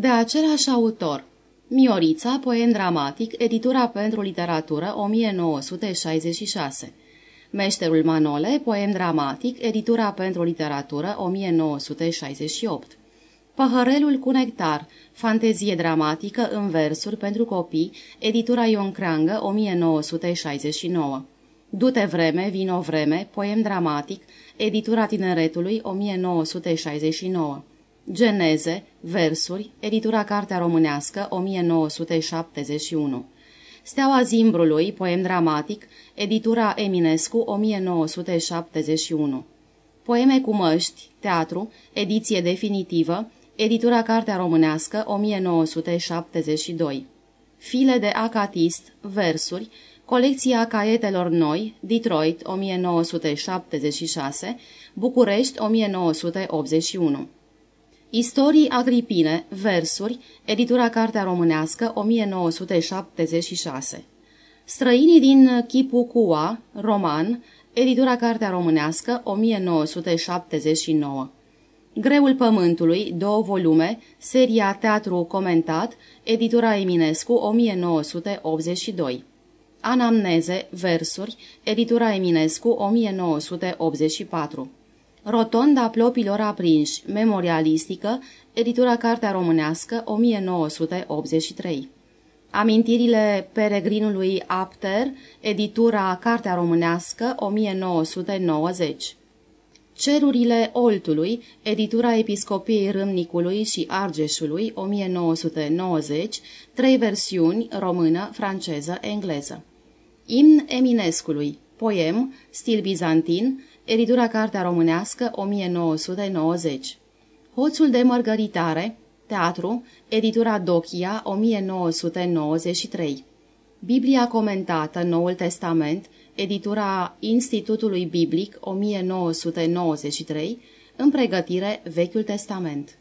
De același autor Miorița, poem dramatic, editura pentru literatură 1966 Meșterul Manole, poem dramatic, editura pentru literatură 1968 Păhărelul cu nectar, fantezie dramatică în versuri pentru copii, editura Ion Creangă 1969 Du-te vreme, vino vreme, poem dramatic, editura Tineretului 1969 Geneze, versuri, editura Cartea Românească 1971 Steaua Zimbrului, poem dramatic, editura Eminescu 1971 Poeme cu măști, teatru, ediție definitivă, editura Cartea Românească 1972 File de acatist, versuri, colecția caietelor noi, Detroit 1976, București 1981 Istorii Agripine, versuri, editura Cartea Românească 1976 Străinii din Chipucua, roman, editura Cartea Românească 1979 Greul Pământului, două volume, seria Teatru Comentat, editura Eminescu 1982 Anamneze, versuri, editura Eminescu 1984 Rotonda plopilor aprinși, memorialistică, editura Cartea Românească 1983 Amintirile peregrinului Apter, editura Cartea Românească 1990 Cerurile Oltului, editura Episcopiei Râmnicului și Argeșului 1990, trei versiuni, română, franceză, engleză. Imn Eminescului, poem, stil bizantin, editura Cartea Românească 1990. Hoțul de mărgăritare, teatru, editura Dochia 1993. Biblia comentată, Noul Testament, editura Institutului Biblic 1993, în pregătire Vechiul Testament.